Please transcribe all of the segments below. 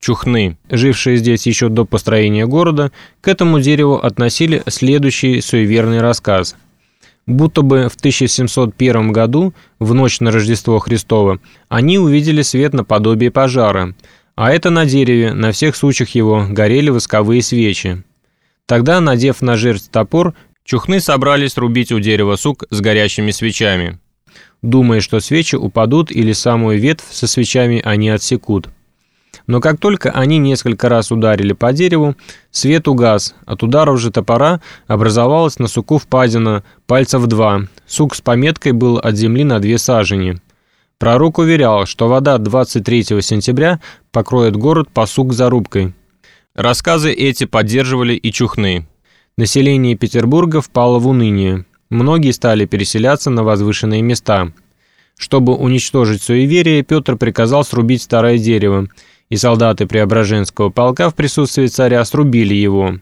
Чухны, жившие здесь еще до построения города, к этому дереву относили следующий суеверный рассказ. Будто бы в 1701 году, в ночь на Рождество Христово, они увидели свет наподобие пожара, а это на дереве, на всех сучьях его, горели восковые свечи. Тогда, надев на жертв топор, чухны собрались рубить у дерева сук с горящими свечами, думая, что свечи упадут или самую ветвь со свечами они отсекут. Но как только они несколько раз ударили по дереву, свет угас, от ударов же топора образовалась на суку впадина, пальцев два, сук с пометкой был от земли на две сажени. Пророк уверял, что вода 23 сентября покроет город по сук зарубкой. Рассказы эти поддерживали и чухны. Население Петербурга впало в уныние. Многие стали переселяться на возвышенные места. Чтобы уничтожить суеверие, Петр приказал срубить старое дерево, и солдаты Преображенского полка в присутствии царя срубили его.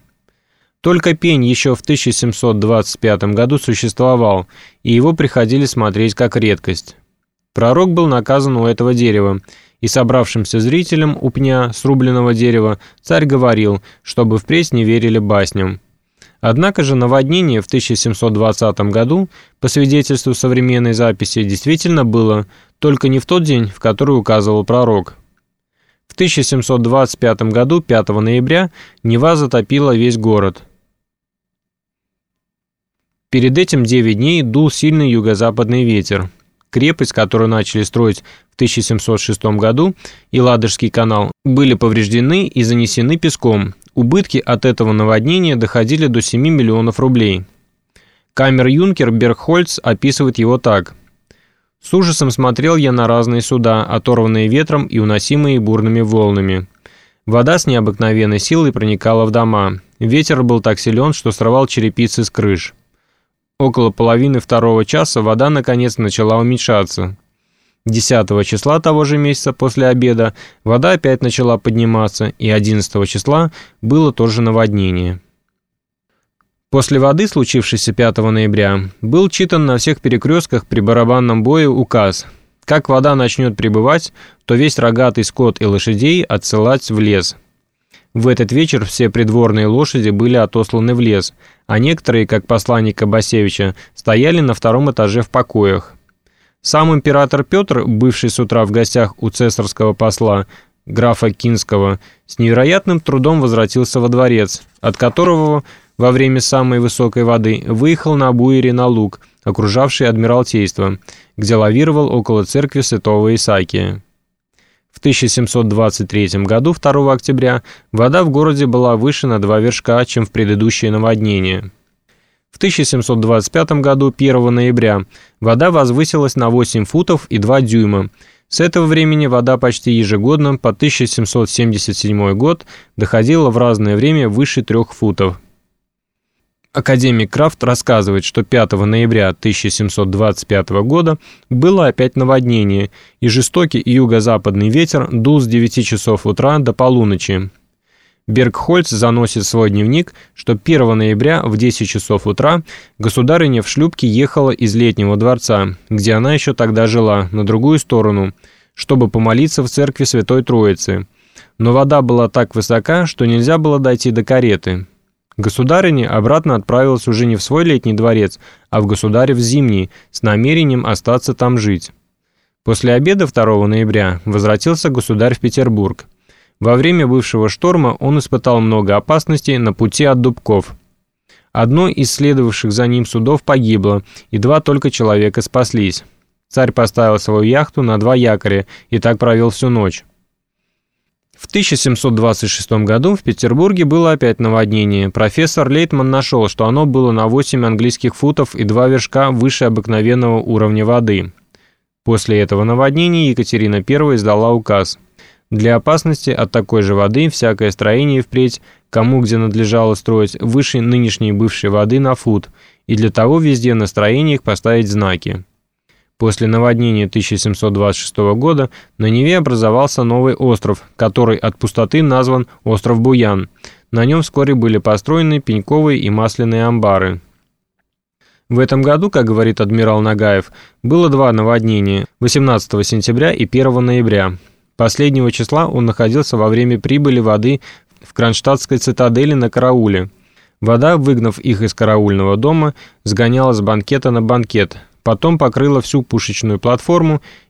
Только пень еще в 1725 году существовал, и его приходили смотреть как редкость. Пророк был наказан у этого дерева, и собравшимся зрителям у пня срубленного дерева царь говорил, чтобы впредь не верили басням. Однако же наводнение в 1720 году, по свидетельству современной записи, действительно было, только не в тот день, в который указывал пророк. В 1725 году, 5 ноября, Нева затопила весь город. Перед этим 9 дней дул сильный юго-западный ветер. Крепость, которую начали строить в 1706 году, и Ладожский канал, были повреждены и занесены песком. Убытки от этого наводнения доходили до 7 миллионов рублей. Камер-юнкер Бергхольц описывает его так. «С ужасом смотрел я на разные суда, оторванные ветром и уносимые бурными волнами. Вода с необыкновенной силой проникала в дома. Ветер был так силен, что срывал черепицы с крыш. Около половины второго часа вода наконец начала уменьшаться. 10 числа того же месяца после обеда вода опять начала подниматься, и 11 числа было тоже наводнение. После воды, случившейся 5 ноября, был читан на всех перекрестках при барабанном бое указ. Как вода начнет прибывать, то весь рогатый скот и лошадей отсылать в лес – в этот вечер все придворные лошади были отосланы в лес, а некоторые, как посланник Абасевича, стояли на втором этаже в покоях. Сам император Петр, бывший с утра в гостях у цесарского посла, графа Кинского, с невероятным трудом возвратился во дворец, от которого во время самой высокой воды выехал на буере на луг, окружавший Адмиралтейство, где лавировал около церкви святого Исаакия. В 1723 году, 2 октября, вода в городе была выше на два вершка, чем в предыдущее наводнение. В 1725 году, 1 ноября, вода возвысилась на 8 футов и 2 дюйма. С этого времени вода почти ежегодно по 1777 год доходила в разное время выше 3 футов. Академик Крафт рассказывает, что 5 ноября 1725 года было опять наводнение, и жестокий юго-западный ветер дул с 9 часов утра до полуночи. Бергхольц заносит в свой дневник, что 1 ноября в 10 часов утра государыня в шлюпке ехала из летнего дворца, где она еще тогда жила, на другую сторону, чтобы помолиться в церкви Святой Троицы. Но вода была так высока, что нельзя было дойти до кареты. Государыня обратно отправилась уже не в свой летний дворец, а в государев зимний, с намерением остаться там жить. После обеда 2 ноября возвратился государь в Петербург. Во время бывшего шторма он испытал много опасностей на пути от Дубков. Одно из следовавших за ним судов погибло, и два только человека спаслись. Царь поставил свою яхту на два якоря и так провел всю ночь. В 1726 году в Петербурге было опять наводнение. Профессор Лейтман нашел, что оно было на 8 английских футов и 2 вершка выше обыкновенного уровня воды. После этого наводнения Екатерина I издала указ. Для опасности от такой же воды всякое строение впредь, кому где надлежало строить, выше нынешней бывшей воды на фут, и для того везде на строениях поставить знаки. После наводнения 1726 года на Неве образовался новый остров, который от пустоты назван остров Буян. На нем вскоре были построены пеньковые и масляные амбары. В этом году, как говорит адмирал Нагаев, было два наводнения – 18 сентября и 1 ноября. Последнего числа он находился во время прибыли воды в Кронштадтской цитадели на карауле. Вода, выгнав их из караульного дома, сгоняла с банкета на банкет, потом покрыла всю пушечную платформу